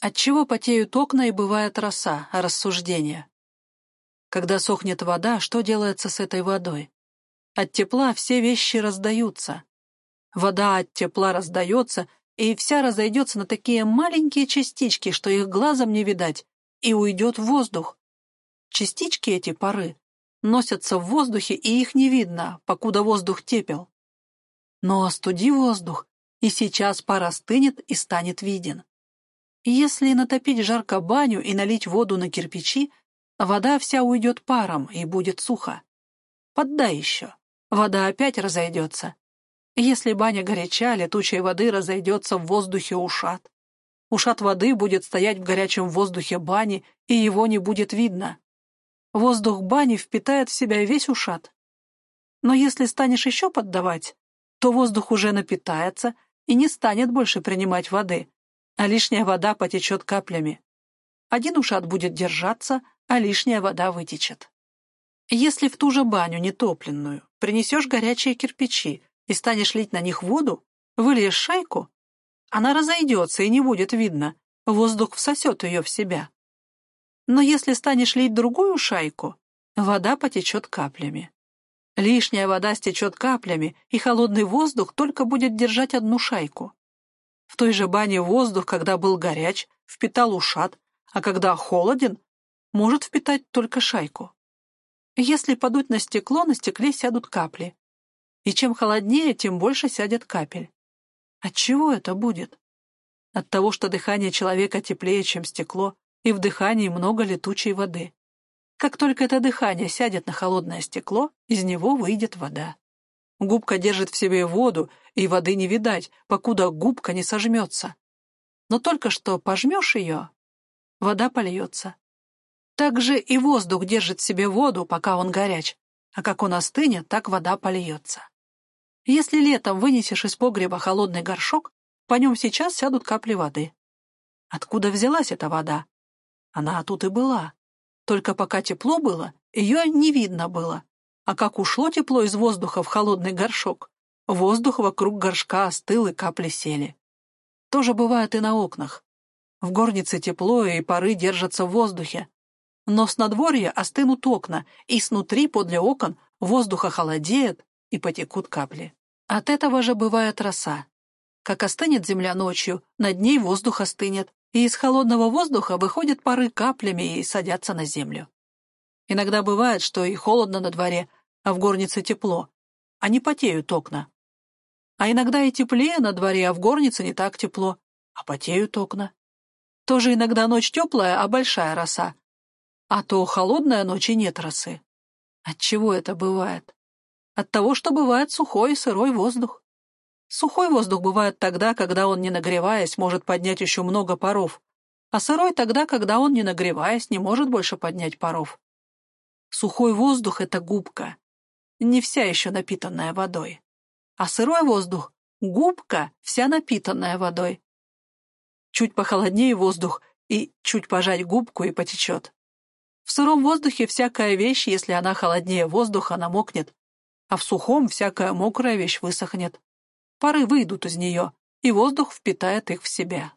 Отчего потеют окна и бывает роса, рассуждение? Когда сохнет вода, что делается с этой водой? От тепла все вещи раздаются. Вода от тепла раздается, и вся разойдется на такие маленькие частички, что их глазом не видать, и уйдет в воздух. Частички эти пары носятся в воздухе, и их не видно, покуда воздух тепел. Но остуди воздух, и сейчас пара стынет и станет виден. Если натопить жарко баню и налить воду на кирпичи, вода вся уйдет паром и будет сухо. Поддай еще. Вода опять разойдется. Если баня горяча, летучей воды разойдется в воздухе ушат. Ушат воды будет стоять в горячем воздухе бани, и его не будет видно. Воздух бани впитает в себя весь ушат. Но если станешь еще поддавать, то воздух уже напитается и не станет больше принимать воды, а лишняя вода потечет каплями. Один ушат будет держаться, а лишняя вода вытечет. Если в ту же баню нетопленную принесешь горячие кирпичи и станешь лить на них воду, выльешь шайку, она разойдется и не будет видно, воздух всосет ее в себя. Но если станешь лить другую шайку, вода потечет каплями. Лишняя вода стечет каплями, и холодный воздух только будет держать одну шайку. В той же бане воздух, когда был горяч, впитал ушат, а когда холоден, может впитать только шайку. Если подуть на стекло, на стекле сядут капли. И чем холоднее, тем больше сядет капель. От чего это будет? От того, что дыхание человека теплее, чем стекло, и в дыхании много летучей воды. Как только это дыхание сядет на холодное стекло, из него выйдет вода. Губка держит в себе воду, и воды не видать, покуда губка не сожмется. Но только что пожмешь ее, вода польется. Так же и воздух держит себе воду, пока он горяч, а как он остынет, так вода польется. Если летом вынесешь из погреба холодный горшок, по нем сейчас сядут капли воды. Откуда взялась эта вода? Она тут и была. Только пока тепло было, ее не видно было, а как ушло тепло из воздуха в холодный горшок, воздух вокруг горшка остыл и капли сели. То же бывает и на окнах. В горнице тепло, и пары держатся в воздухе. Но с надворья остынут окна, и снутри подле окон воздуха холодеет, и потекут капли. От этого же бывает роса. Как остынет земля ночью, над ней воздух остынет, и из холодного воздуха выходят пары каплями и садятся на землю. Иногда бывает, что и холодно на дворе, а в горнице тепло. Они потеют окна. А иногда и теплее на дворе, а в горнице не так тепло, а потеют окна. Тоже иногда ночь теплая, а большая роса. А то холодная ночь и нет росы. От чего это бывает? От того, что бывает сухой и сырой воздух. Сухой воздух бывает тогда, когда он, не нагреваясь, может поднять еще много паров, а сырой тогда, когда он, не нагреваясь, не может больше поднять паров. Сухой воздух — это губка, не вся еще напитанная водой. А сырой воздух — губка, вся напитанная водой. Чуть похолоднее воздух, и чуть пожать губку, и потечет. В сыром воздухе всякая вещь, если она холоднее воздуха, намокнет, а в сухом всякая мокрая вещь высохнет. Пары выйдут из нее, и воздух впитает их в себя.